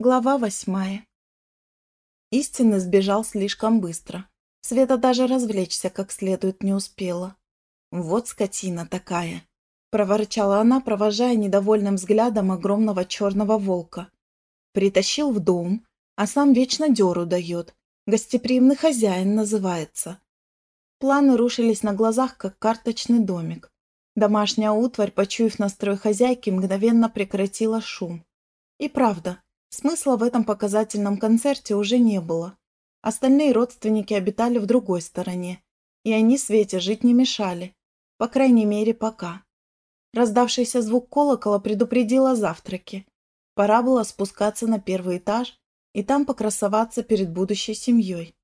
Глава восьмая. Истинный сбежал слишком быстро. Света даже развлечься как следует не успела. «Вот скотина такая!» – проворчала она, провожая недовольным взглядом огромного черного волка. Притащил в дом, а сам вечно дёру дает. Гостеприимный хозяин называется. Планы рушились на глазах, как карточный домик. Домашняя утварь, почуяв настрой хозяйки, мгновенно прекратила шум. И правда – Смысла в этом показательном концерте уже не было. Остальные родственники обитали в другой стороне, и они Свете жить не мешали. По крайней мере, пока. Раздавшийся звук колокола предупредил о завтраке. Пора было спускаться на первый этаж и там покрасоваться перед будущей семьей.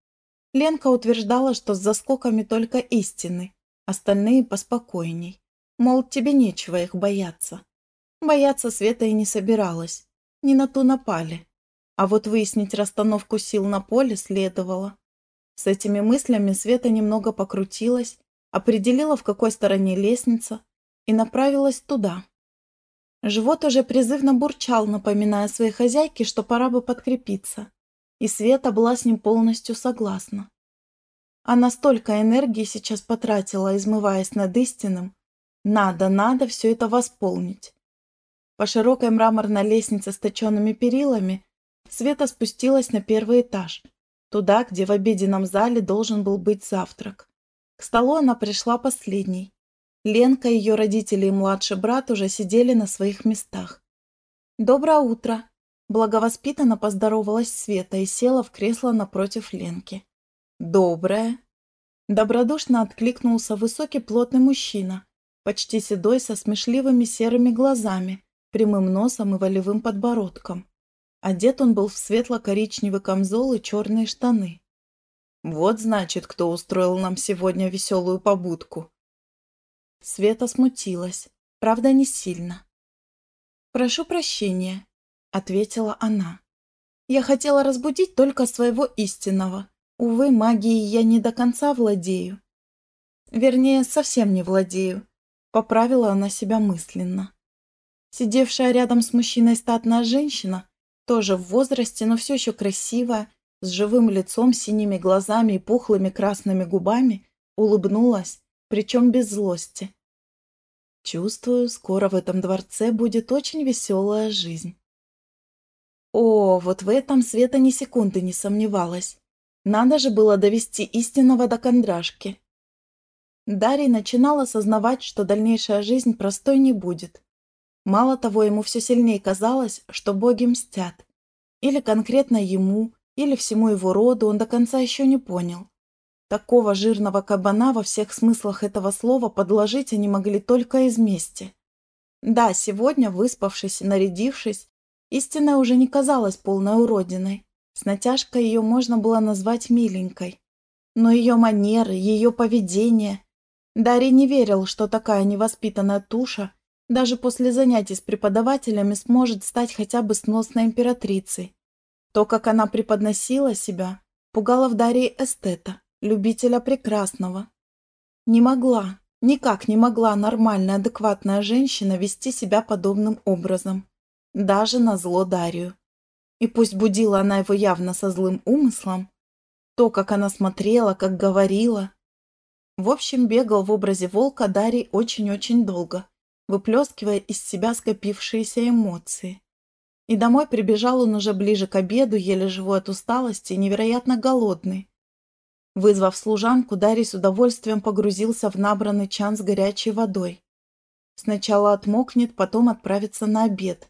Ленка утверждала, что с заскоками только истины, остальные поспокойней. Мол, тебе нечего их бояться. Бояться Света и не собиралась не на ту напали. А вот выяснить расстановку сил на поле следовало. С этими мыслями Света немного покрутилась, определила, в какой стороне лестница, и направилась туда. Живот уже призывно бурчал, напоминая своей хозяйке, что пора бы подкрепиться. И Света была с ним полностью согласна. Она столько энергии сейчас потратила, измываясь над истинным. Надо, надо все это восполнить. По широкой мраморной лестнице с точенными перилами Света спустилась на первый этаж, туда, где в обеденном зале должен был быть завтрак. К столу она пришла последней. Ленка, ее родители и младший брат уже сидели на своих местах. «Доброе утро!» Благовоспитанно поздоровалась Света и села в кресло напротив Ленки. «Доброе!» Добродушно откликнулся высокий плотный мужчина, почти седой, со смешливыми серыми глазами, прямым носом и волевым подбородком. Одет он был в светло-коричневый камзол и черные штаны. Вот значит, кто устроил нам сегодня веселую побудку. Света смутилась, правда, не сильно. «Прошу прощения», — ответила она. «Я хотела разбудить только своего истинного. Увы, магией я не до конца владею. Вернее, совсем не владею», — поправила она себя мысленно. Сидевшая рядом с мужчиной статная женщина, тоже в возрасте, но все еще красивая, с живым лицом, синими глазами и пухлыми красными губами, улыбнулась, причем без злости. Чувствую, скоро в этом дворце будет очень веселая жизнь. О, вот в этом Света ни секунды не сомневалась. Надо же было довести истинного до кондрашки. Дарья начинала осознавать, что дальнейшая жизнь простой не будет. Мало того, ему все сильнее казалось, что боги мстят. Или конкретно ему, или всему его роду он до конца еще не понял. Такого жирного кабана во всех смыслах этого слова подложить они могли только из мести. Да, сегодня, выспавшись и нарядившись, истина уже не казалась полной уродиной. С натяжкой ее можно было назвать миленькой. Но ее манеры, ее поведение... Дарий не верил, что такая невоспитанная туша даже после занятий с преподавателями сможет стать хотя бы сносной императрицей. То, как она преподносила себя, пугало в Дарье эстета, любителя прекрасного. Не могла, никак не могла нормальная, адекватная женщина вести себя подобным образом. Даже на зло Дарью. И пусть будила она его явно со злым умыслом, то, как она смотрела, как говорила. В общем, бегал в образе волка Дарий очень-очень долго – выплескивая из себя скопившиеся эмоции. И домой прибежал он уже ближе к обеду, еле живой от усталости и невероятно голодный. Вызвав служанку, Дарий с удовольствием погрузился в набранный чан с горячей водой. Сначала отмокнет, потом отправится на обед.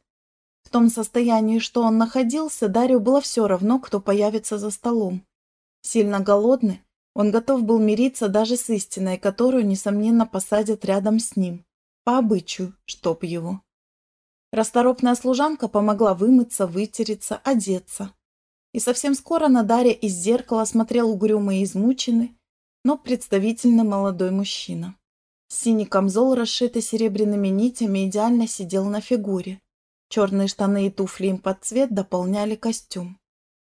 В том состоянии, что он находился, Дарью было все равно, кто появится за столом. Сильно голодный, он готов был мириться даже с истиной, которую, несомненно, посадят рядом с ним. По обычаю, чтоб его. Расторопная служанка помогла вымыться, вытереться, одеться. И совсем скоро на Дарья из зеркала смотрел угрюмый и измученный, но представительный молодой мужчина. Синий камзол, расшитый серебряными нитями, идеально сидел на фигуре. Черные штаны и туфли им под цвет дополняли костюм.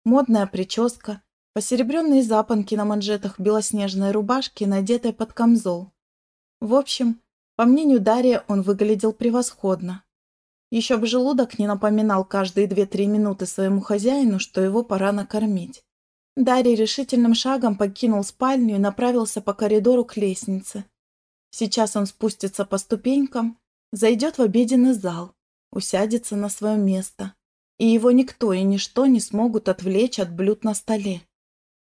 Модная прическа, посеребренные запонки на манжетах белоснежной рубашки, надетой под камзол. В общем, по мнению Дарья, он выглядел превосходно. Еще бы желудок не напоминал каждые две-три минуты своему хозяину, что его пора накормить. Дарий решительным шагом покинул спальню и направился по коридору к лестнице. Сейчас он спустится по ступенькам, зайдет в обеденный зал, усядется на свое место, и его никто и ничто не смогут отвлечь от блюд на столе.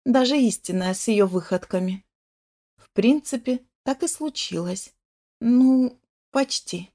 Даже истинная с ее выходками. В принципе, так и случилось. Ну, почти.